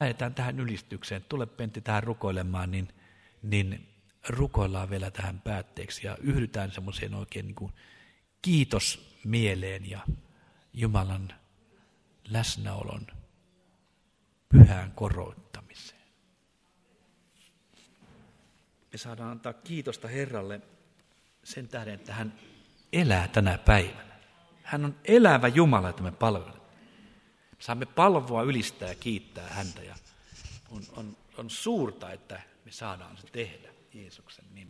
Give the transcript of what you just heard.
lähdetään tähän ylistykseen, tule Pentti tähän rukoilemaan, niin, niin rukoillaan vielä tähän päätteeksi ja yhdytään semmoiseen oikein niin kuin kiitos mieleen ja Jumalan läsnäolon pyhään koroittamiseen. Me saadaan antaa kiitosta Herralle sen tähden, että hän elää tänä päivänä. Hän on elävä Jumala, että me palvelemme. Saamme palvoa, ylistää kiittää häntä ja on, on, on suurta, että me saadaan se tehdä Jeesuksen nimi.